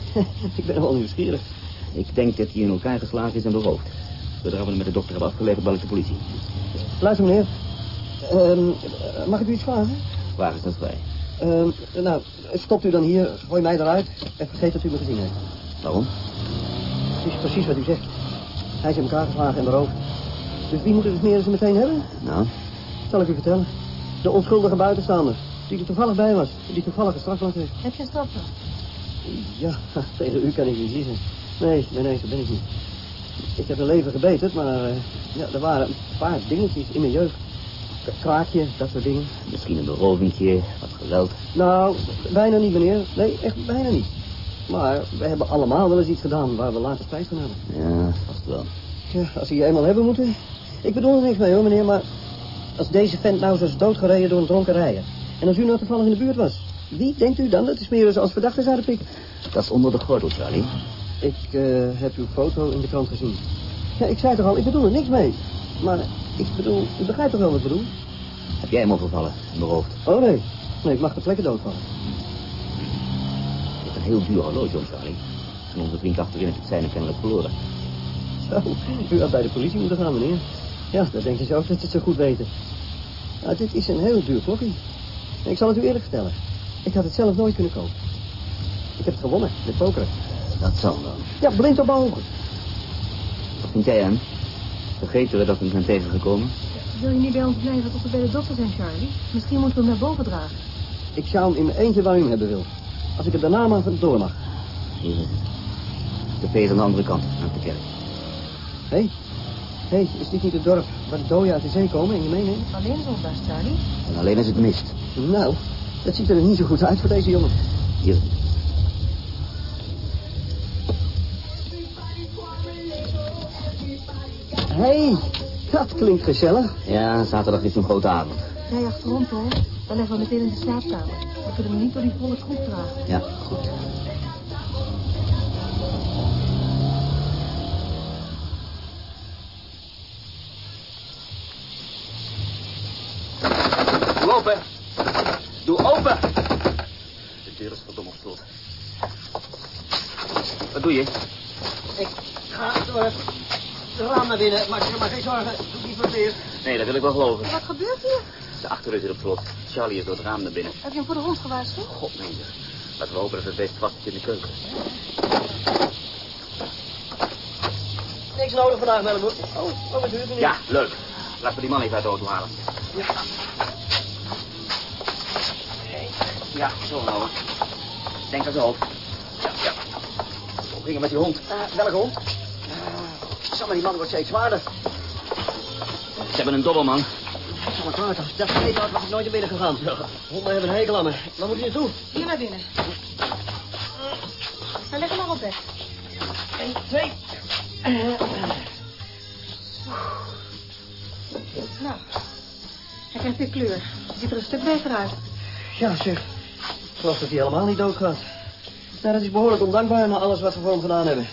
ik ben wel nieuwsgierig. Ik denk dat hij in elkaar geslagen is en beroofd. Zodra we hem met de dokter hebben afgeleverd, bel ik de politie. Luister, meneer. Ehm, mag ik u iets vragen? Waar is dat vrij? Ehm, nou, stopt u dan hier, gooi mij eruit en vergeet dat u me gezien heeft. Waarom? Het is precies wat u zegt. Hij is in elkaar geslagen en beroofd. Dus wie moet het smeren ze meteen hebben? Nou, Zal ik u vertellen. De onschuldige buitenstaander, die er toevallig bij was, die toevallig een strafblad heeft. Heb je een strafblad? Ja, tegen u kan ik niet liegen. Nee, nee, nee, zo ben ik niet. Ik heb een leven gebeterd, maar eh, ja, er waren een paar dingetjes in mijn jeugd. Kraakje, dat soort dingen. misschien een berovingje, wat geweld. Nou, bijna niet, meneer. Nee, echt bijna niet. Maar we hebben allemaal wel eens iets gedaan waar we later spijt van hebben. Ja, vast wel. Ja, als we je eenmaal hebben moeten. Ik bedoel er niks mee hoor, meneer, maar als deze vent nou zo is doodgereden door een dronken rijder. En als u nou toevallig in de buurt was, wie denkt u dan dat de smeren als verdachte zouden pikken? Dat is onder de gordel, Charlie. Ik eh, heb uw foto in de krant gezien. Ja, ik zei toch al, ik bedoel er niks mee. Maar ik bedoel, u begrijpt toch wel wat ik bedoel? Heb jij hem overvallen en beroofd? Oh nee, nee, ik mag de plekken doodvallen. Je hebt een heel duur horloge om, Charlie. En onze vriend achterin heeft het zijne kennelijk verloren. Zo, u had bij de politie moeten gaan, meneer. Ja, dat denken ze ook dat ze het zo goed weten. Nou, dit is een heel duur klokje. Ik zal het u eerlijk vertellen. Ik had het zelf nooit kunnen kopen. Ik heb het gewonnen, met pokeren. Dat zal dan. Ja, blind op ogen. Wat vind jij hem? Vergeten we dat we hem zijn tegengekomen? Wil je niet bij ons blijven tot we bij de dokter zijn, Charlie? Misschien moeten we hem naar boven dragen. Ik zou hem in mijn eentje waar u hem hebben wil. Als ik het daarna maar door mag. Hier is het. De is aan de andere kant, naar de kerk. Hé? Hé, hey, is dit niet het dorp waar de doden uit de zee komen en je meeneemt? Alleen zondags, Charlie. En alleen als het mist. Nou, dat ziet er niet zo goed uit voor deze jongen. Hier. Hé, hey, dat klinkt gezellig. Ja, zaterdag is een grote avond. Rij achterom, hè? Dan leggen we meteen in de slaapkamer. Dan kunnen we niet door die volle troep dragen. Ja, goed. Open. Doe open. De deur is verdomme slot. Wat doe je? Ik ga door het raam naar binnen. Maak je maar geen zorgen. Doe niet verkeerd. Nee, dat wil ik wel geloven. Wat gebeurt hier? De achterdeur zit op slot. Charlie is door het raam naar binnen. Heb je hem voor de hond gewaarschuwd? God, nee. Laten we hopen dat het beest vast zit in de keuken. Niks nodig vandaag, Melbour. Oh, oh, wat er niet? Ja, leuk. Laten we die man even uit de auto halen. Ja. Ja, zo nou. Denk zijn hoofd. Ja, ja. Hoe ging het met die hond? Eh, welke hond? Sam, die man wordt steeds zwaarder. Ze hebben een dobbelman. Sam, kwaad, als ik dat geweten had, was ik nooit naar binnen gegaan. Honden hebben een hekel aan me. Waar moet je naartoe? Hier naar binnen. Ga leg hem maar op bed. Eén, twee. Nou, hij krijgt weer kleur. Ziet er een stuk beter uit. Ja, zeg. Ik geloof dat hij helemaal niet dood. Nou, dat is behoorlijk ondankbaar na alles wat we voor hem gedaan hebben.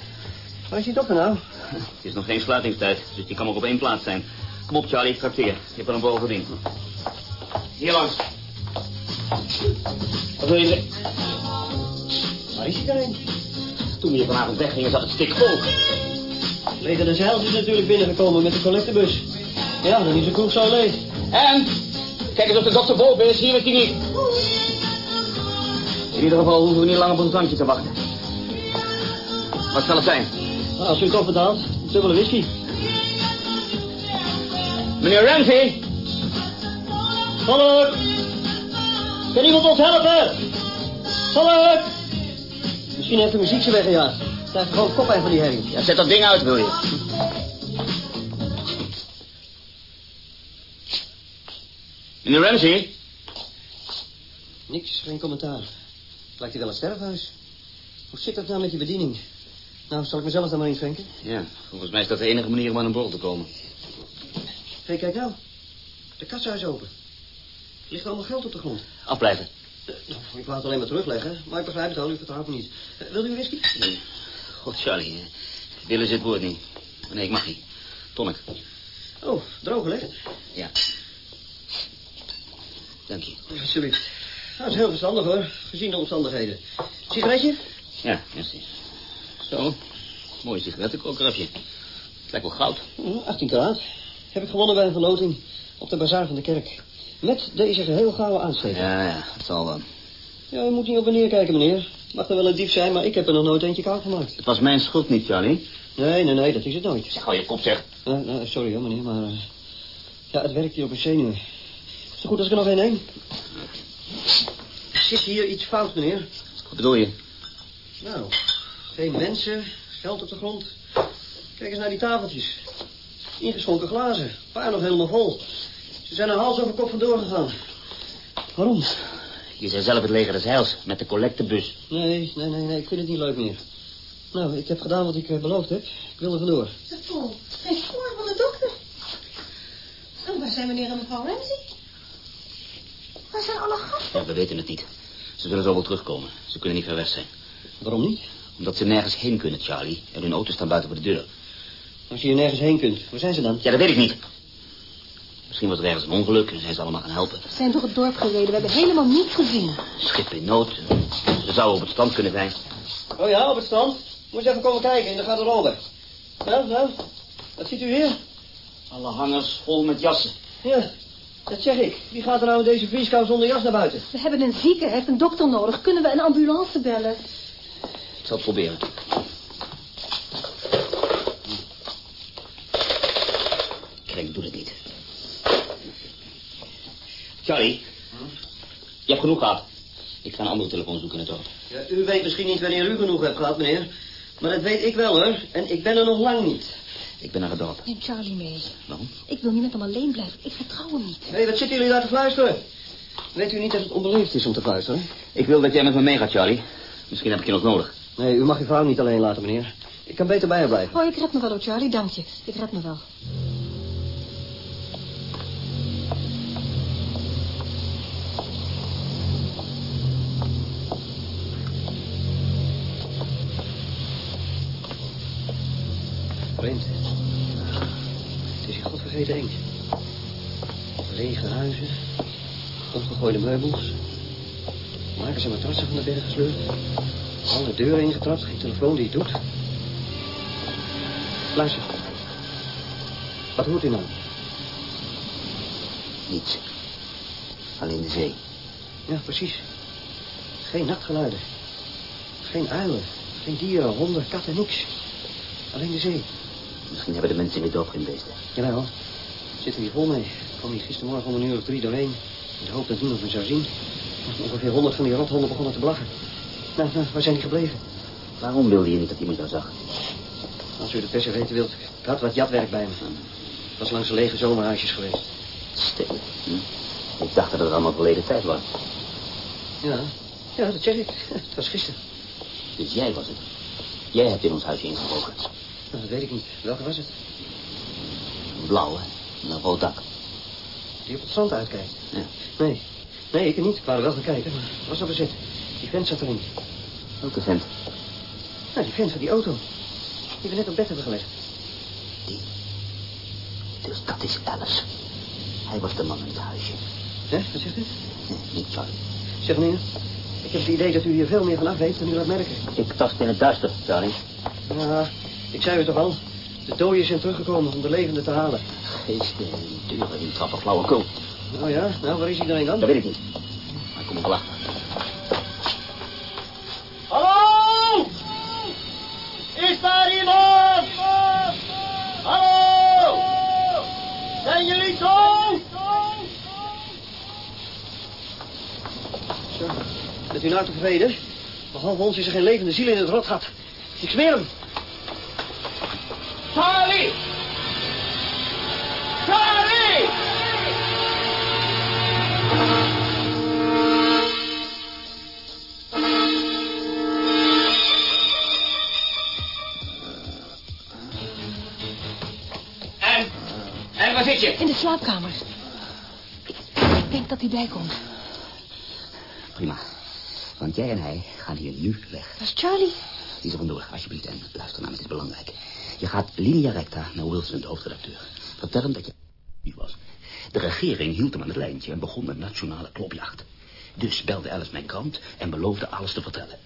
Waar is die dokter nou? Het is nog geen sluitingstijd, dus die kan maar op één plaats zijn. Kom op, Charlie, trakteer. Je hebt er een bovendien. Hier langs. Wat wil je? Waar is hij dan in? Toen we hier vanavond weggingen, zat het stik vol. Leder de Zeils is natuurlijk binnengekomen met de collectebus. Ja, dan is de kroeg zo leeg. En? Kijk eens of de dokter boven is. Hier is hij niet. In ieder geval hoeven we niet lang op ons drankje te wachten. Wat zal het zijn? Nou, als u het toch betaalt, dubbele whisky. Meneer Ramsey? Hallo! Kan iemand ons helpen? Hallo! Misschien heeft de muziek ze weggejaagd. Krijg er gewoon kop van die herrie. Ja, zet dat ding uit, wil je? Meneer Ramsey? Niks, geen commentaar. Lijkt hij wel een sterfhuis. Hoe zit dat nou met die bediening? Nou, zal ik mezelf dan maar inschenken? Ja, volgens mij is dat de enige manier om aan een borrel te komen. Hé, kijk nou. De kassa is open. Er ligt allemaal geld op de grond. Afblijven. Eh, ik wou het alleen maar terugleggen, maar ik begrijp het al, u vertrouwt me niet. Eh, wilt u een whisky? Nee. God, Charlie. eh, Willen ze het woord niet. Nee, ik mag niet. Tonic. Oh, drooggelegd? Ja. Dank je. Alsjeblieft. Nou, dat is heel verstandig hoor, gezien de omstandigheden. Sigaretje? Ja, merci. Zo. Mooi sigarettenkoker heb je. lijkt wel goud. Hm, 18 karaat. Heb ik gewonnen bij een verloting op de bazaar van de kerk. Met deze geheel gouden aansteker. Ja, ja, dat zal wel. Ja, u moet niet op en neer kijken, meneer. Mag er wel een dief zijn, maar ik heb er nog nooit eentje koud gemaakt. Het was mijn schuld niet, Charlie. Nee, nee, nee, dat is het nooit. Zeg, hou je kop, zeg. Eh, sorry hoor, meneer, maar... eh, ja, het werkt hier op een. Is het goed als ik er nog één neem? Zit hier iets fout, meneer? Wat bedoel je? Nou, geen mensen, geld op de grond. Kijk eens naar die tafeltjes. Ingeschonken glazen, een paar nog helemaal vol. Ze zijn er hals over kop vandoor gegaan. Waarom? Je zei zelf het leger des heils, met de collectebus. Nee, nee, nee, nee, ik vind het niet leuk meer. Nou, ik heb gedaan wat ik eh, beloofd heb. Ik wil er vandoor. Paul, geen spoor van de dokter. En waar zijn meneer en mevrouw Ramsey? Waar zijn alle gasten? Ja, we weten het niet. Ze zullen zo wel terugkomen. Ze kunnen niet ver weg zijn. Waarom niet? Omdat ze nergens heen kunnen, Charlie. En hun auto's staan buiten voor de deur. Als je hier nergens heen kunt, waar zijn ze dan? Ja, dat weet ik niet. Misschien was er ergens een ongeluk en zijn ze allemaal gaan helpen. We zijn door het dorp gereden. We hebben helemaal niets gezien. Schip in nood. Ze zouden op het strand kunnen zijn. Oh ja, op het strand. Moet je even komen kijken in de garderobe. Nou, nou, wat ziet u hier? Alle hangers vol met jassen. Ja, dat zeg ik. Wie gaat er nou in deze vrieskou zonder jas naar buiten? We hebben een zieke, hij heeft een dokter nodig. Kunnen we een ambulance bellen? Ik zal het proberen. Krenk doet het niet. Charlie, je hebt genoeg gehad. Ik ga een andere telefoon zoeken in het dorp. Ja, u weet misschien niet wanneer u genoeg hebt gehad, meneer. Maar dat weet ik wel, hoor. En ik ben er nog lang niet. Ik ben naar het dorp. Neem Charlie mee. Waarom? Ik wil niet met hem alleen blijven. Ik vertrouw hem niet. Hé, wat zitten jullie daar te fluisteren? Weet u niet dat het onbeleefd is om te fluisteren? Ik wil dat jij met me meegaat, Charlie. Misschien heb ik je nog nodig. Nee, u mag uw vrouw niet alleen laten, meneer. Ik kan beter bij haar blijven. Oh, ik red me wel, hoor, Charlie. Dank je. Ik red me wel. Vreemd. Het is hier godvergeten eng. Lege huizen. Omgegooide meubels. Maken ze matrassen van de berg gesleurd. Alle deuren ingetrapt. Geen telefoon die het doet. Luister. Wat hoort u nou? Niets. Alleen de zee. Ja, precies. Geen nachtgeluiden. Geen uilen. Geen dieren, honden, katten, niks. Alleen de zee. Misschien hebben de mensen in het dorp geen beesten. Jawel. Zitten hier vol mee. Ik kwam hier gistermorgen om een uur of drie doorheen. In de hoop dat niemand me zou zien. Ongeveer honderd van die rothonden begonnen te blaffen. Nou, nou, waar zijn die gebleven? Waarom wilde je niet dat iemand jou zag? Als u het beste weten wilt, ik had wat jatwerk bij me. Het was langs de lege zomerhuisjes geweest. Stil. Hm? Ik dacht dat het allemaal verleden tijd was. Ja, ja, dat zeg ik. Het was gisteren. Dus jij was het. Jij hebt in ons huisje ingebroken. Nou, dat weet ik niet. Welke was het? Blauwe en een rood dak. Die op het strand uitkijkt. Ja. Nee, nee, ik niet. Ik wou er wel gaan kijken, maar was al bezet. Die vent zat erin. Welke vent? Nou, die vent van die auto. Die we net op bed hebben gelegd. Die. Dus dat is Alice. Hij was de man in het huisje. Hè, wat zegt u? Nee, niet Charlie. Zeg meneer, ik heb het idee dat u hier veel meer van af weet dan u laat merken. Ik tast in het duister, Charlie. Ja, ik zei u toch al. De dooien zijn teruggekomen om de levende te halen. Geesten, deuren, die trappen flauwekul. Oh ja, nou, waar is iedereen dan? Dat weet ik niet. Maar ik kom er wel achter. Hallo! Is daar iemand? Hallo! Zijn jullie dood? Zo, bent u nou tevreden? Behalve ons is er geen levende ziel in het rotgat. Ik zweer hem. Slaapkamer. Ik denk dat hij blij komt. Prima. Want jij en hij gaan hier nu weg. Dat is Charlie. Die er vandoor, alsjeblieft. En luister naar me, het is belangrijk. Je gaat linea recta naar Wilson, de hoofdredacteur. Vertel hem dat je niet was. De regering hield hem aan het lijntje en begon een nationale klopjacht. Dus belde Alice mijn krant en beloofde alles te vertellen.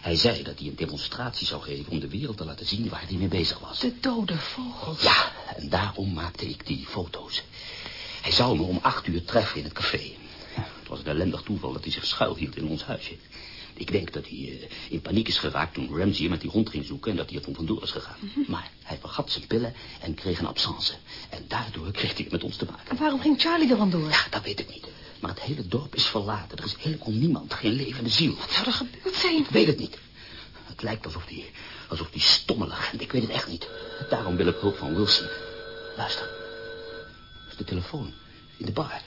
Hij zei dat hij een demonstratie zou geven om de wereld te laten zien waar hij mee bezig was. De dode vogels. Ja, en daarom maakte ik die foto's. Hij zou me om acht uur treffen in het café. Het was een ellendig toeval dat hij zich schuilhield in ons huisje. Ik denk dat hij uh, in paniek is geraakt toen Ramsey met die hond ging zoeken... en dat hij er toen vandoor is gegaan. Maar hij vergat zijn pillen en kreeg een absence. En daardoor kreeg hij het met ons te maken. En waarom ging Charlie er vandoor? Ja, dat weet ik niet. Maar het hele dorp is verlaten. Er is helemaal niemand, geen levende ziel. Wat zou er gebeurd zijn? Ik weet het niet. Het lijkt alsof die, alsof die stommelig. Ik weet het echt niet. Daarom wil ik hulp van Wilson. Luister. Dat is de telefoon. In de bar.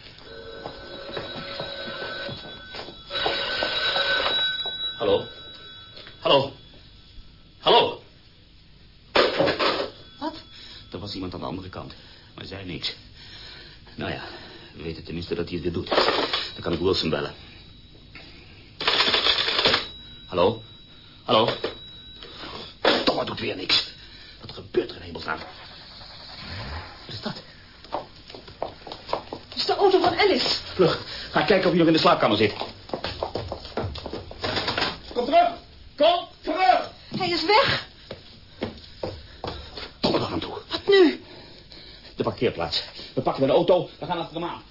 Hallo? Hallo? Hallo? Wat? Er was iemand aan de andere kant. Maar zei niks. Nou ja, we weten tenminste dat hij het weer doet. Dan kan ik Wilson bellen. Hallo? Hallo? Weer niks. Wat gebeurt er in hemelsnaam? Wat is dat? Het is de auto van Alice. Vlug, ga kijken of hij nog in de slaapkamer zit. Kom terug! Kom terug! Hij is weg. Kom er nog aan toe. Wat nu? De parkeerplaats. We pakken de auto, we gaan achter hem aan.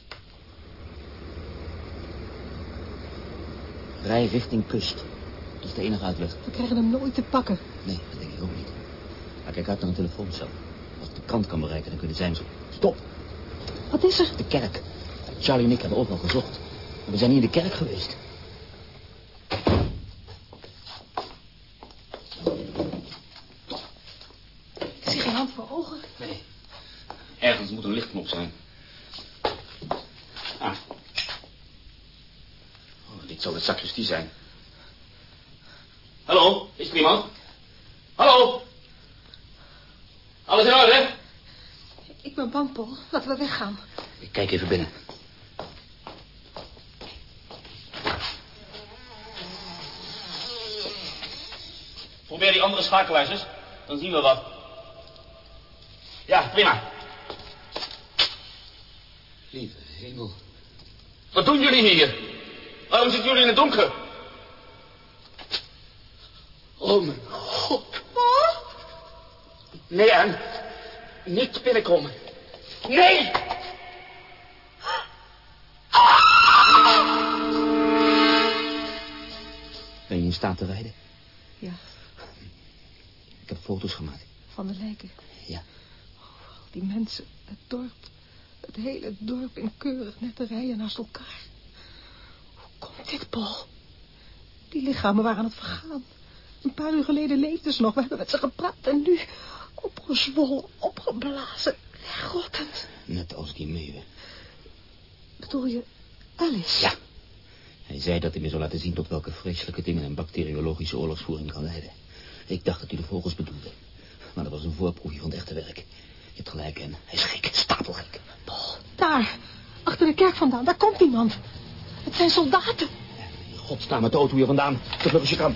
Rij richting kust. Dat is de enige uitweg. We krijgen hem nooit te pakken. Nee, dat denk ik ook niet. Maar kijk uit naar een telefooncel. Als ik de krant kan bereiken, dan kunnen zij hem zo... Stop! Wat is er? De kerk. Charlie en ik hebben overal gezocht. Maar we zijn niet in de kerk geweest. Ik zie geen hand voor ogen. Nee. Ergens moet een lichtknop zijn. Ah. Oh, dit zou het sacristie zijn. Hallo, is er iemand? Hallo? Alles in orde? Ik ben bang, Paul. Laten we weggaan. Ik kijk even binnen. Probeer die andere schakelaars eens. Dan zien we wat. Ja, prima. Lieve hemel. Wat doen jullie hier? Waarom zitten jullie in het donker? Oh, mijn god. Nee, Anne. Niet binnenkomen. Nee! Ben je in staat te rijden? Ja, heb foto's gemaakt. van de lijken. Ja. Die mensen, het dorp. Het hele dorp in keurig nette rijen naast elkaar. Hoe komt dit, Paul? Die lichamen waren aan het vergaan. Een paar uur geleden leefden ze nog. We hebben met ze gepraat en nu opgezwollen, opgeblazen, wegrottend. Net als die meeuwen. Bedoel je Alice? Ja. Hij zei dat hij me zou laten zien tot welke vreselijke dingen een bacteriologische oorlogsvoering kan leiden. Ik dacht dat hij de vogels bedoelde. Maar dat was een voorproefje van het echte werk. Je hebt gelijk, en hij is gek, stapelgek. Paul, daar, achter de kerk vandaan, daar komt iemand. Het zijn soldaten. God, sta met de auto hier vandaan. Zo vlug als je kan.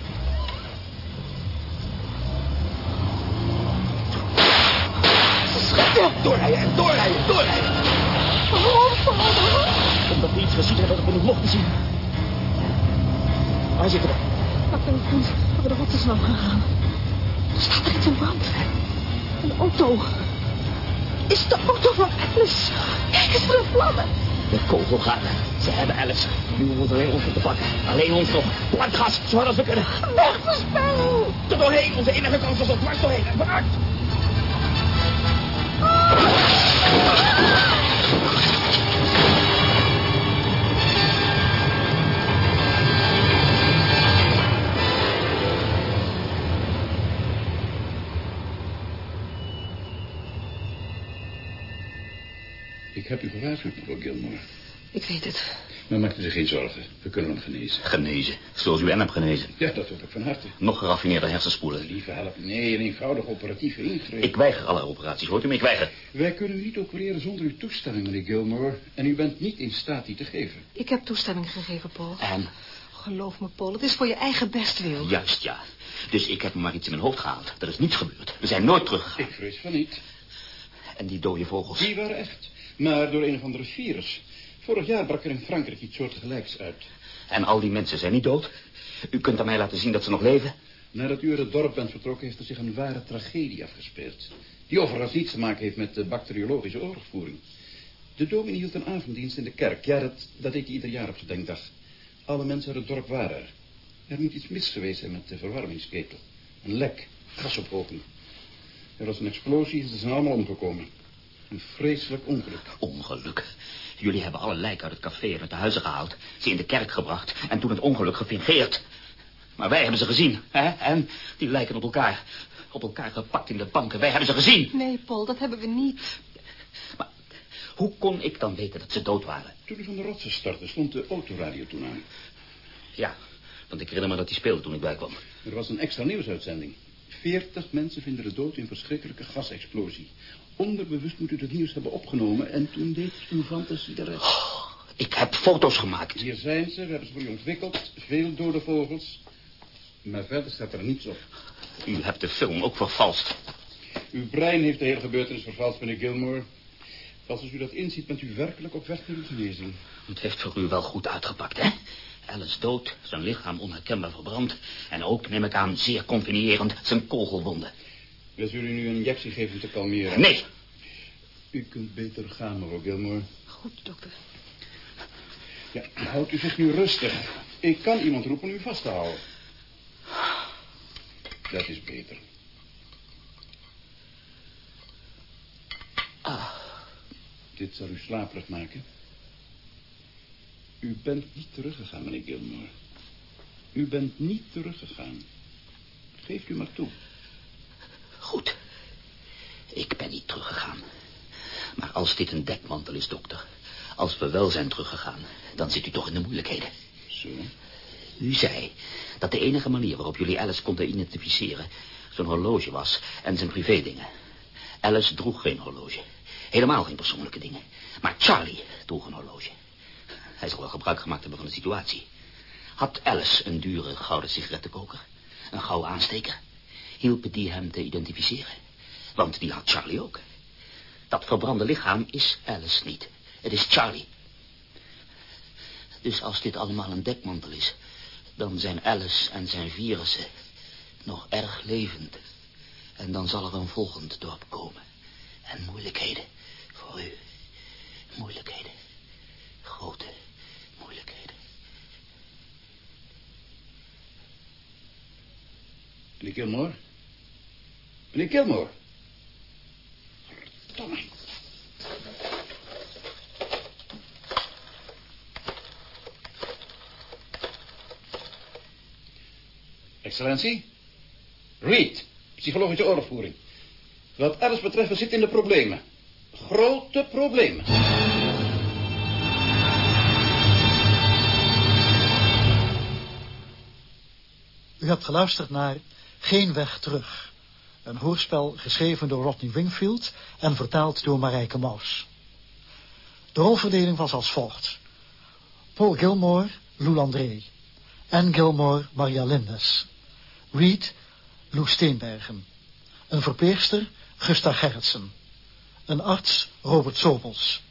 Ze schieten. Doorrijden en doorrijden, doorrijden. Oh, vader. Omdat we iets gezien hebben dat we niet mochten zien. Waar zitten we? Pak de punt waar we de rottes nou gaan gaan. Er staat er iets in brand. Een auto. Is de auto van Alice. Kijk eens voor de vlammen. De kogelgaten. Ze hebben Alice. Nu moeten we alleen ons te pakken. Alleen ons nog. Plat gas, zo hard als we kunnen. Weg, verspel. Er doorheen. Onze enige kans was op dwars doorheen. En vooruit. Ik heb u gewaarschuwd, mevrouw Gilmore. Ik weet het. Maar maak u zich geen zorgen. We kunnen hem genezen. Genezen. Zoals u en hebt genezen. Ja, dat wordt ook van harte. Nog geraffineerde hersenspoelen. Lieve help. Nee, een eenvoudig operatieve ingreep. Ik weiger alle operaties, hoort u me? Ik weiger. Wij kunnen u niet opereren zonder uw toestemming, meneer Gilmore. En u bent niet in staat die te geven. Ik heb toestemming gegeven, Paul. En? Geloof me, Paul, het is voor je eigen bestwil. Juist, ja. Dus ik heb me maar iets in mijn hoofd gehaald. Er is niets gebeurd. We zijn nooit teruggegaan. Ik vrees van niet. En die dode vogels? Die waren echt. Maar door een of andere virus. Vorig jaar brak er in Frankrijk iets soortgelijks uit. En al die mensen zijn niet dood. U kunt aan mij laten zien dat ze nog leven. Nadat u uit het dorp bent vertrokken, heeft er zich een ware tragedie afgespeeld. Die overigens niets te maken heeft met de bacteriologische oorlogvoering. De dominee hield een avonddienst in de kerk. Ja, dat, dat deed hij ieder jaar op zijn denkdag. Alle mensen uit het dorp waren er. Er moet iets mis geweest zijn met de verwarmingsketel. Een lek, gasophoping. Er was een explosie en ze zijn allemaal omgekomen. Een vreselijk ongeluk. Ongeluk? Jullie hebben alle lijken uit het café en uit de huizen gehaald. Ze in de kerk gebracht en toen het ongeluk gefingeerd. Maar wij hebben ze gezien, hè? En die lijken op elkaar. Op elkaar gepakt in de banken. Wij hebben ze gezien. Nee, Paul, dat hebben we niet. Maar hoe kon ik dan weten dat ze dood waren? Toen u van de rotsen startte, stond de autoradio toen aan. Ja, want ik herinner me dat die speelde toen ik bijkwam. Er was een extra nieuwsuitzending. Veertig mensen vinden de dood in verschrikkelijke gasexplosie. Onderbewust moet u het nieuws hebben opgenomen en toen deed uw de sigaret. Oh, ik heb foto's gemaakt. Hier zijn ze, we hebben ze voor u ontwikkeld. Veel dode vogels. Maar verder staat er niets op. U hebt de film ook vervalst. Uw brein heeft de hele gebeurtenis vervalst, meneer Gilmore. Als u dat inziet, bent u werkelijk op weg naar uw genezing. Het heeft voor u wel goed uitgepakt, hè? Alice dood, zijn lichaam onherkenbaar verbrand... en ook, neem ik aan, zeer convenierend, zijn kogelwonden. Wil u nu een injectie geven om te kalmeren? Nee. U kunt beter gaan, mevrouw Gilmore. Goed, dokter. Ja, houdt u zich nu rustig. Ik kan iemand roepen om u vast te houden. Dat is beter. Ah. Dit zal u slaperig maken. U bent niet teruggegaan, meneer Gilmore. U bent niet teruggegaan. Geeft u maar toe. Goed. Ik ben niet teruggegaan. Maar als dit een dekmantel is, dokter... als we wel zijn teruggegaan... dan zit u toch in de moeilijkheden. Zo? U zei dat de enige manier waarop jullie Alice konden identificeren... zijn horloge was en zijn privédingen. Alice droeg geen horloge. Helemaal geen persoonlijke dingen. Maar Charlie droeg een horloge. Hij zal wel gebruik gemaakt hebben van de situatie. Had Alice een dure gouden sigarettenkoker? Een gouden aansteker? Hielpen die hem te identificeren? Want die had Charlie ook. Dat verbrande lichaam is Alice niet. Het is Charlie. Dus als dit allemaal een dekmantel is... dan zijn Alice en zijn virussen nog erg levend. En dan zal er een volgend dorp komen. En moeilijkheden voor u. Moeilijkheden. Grote moeilijkheden. Meneer Kilmore? Meneer Kilmore? Verdomme. Excellentie? Reed, psychologische oorlogvoering. Wat alles betreft, we zitten in de problemen. Grote problemen. U hebt geluisterd naar Geen weg terug. Een hoorspel geschreven door Rodney Wingfield en vertaald door Marijke Maus. De rolverdeling was als volgt. Paul Gilmore, Lou André. Anne Gilmore, Maria Lindes. Reed, Lou Steenbergen. Een verpleegster, Gusta Gerritsen. Een arts, Robert Sobels.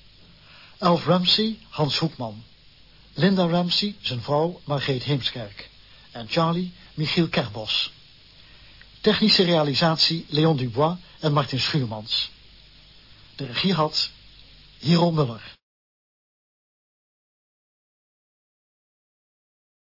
Elf Ramsey, Hans Hoekman. Linda Ramsey, zijn vrouw, Margreet Heemskerk. En Charlie, Michiel Kerbos. Technische realisatie, Leon Dubois en Martin Schuurmans. De regie had Hero Muller.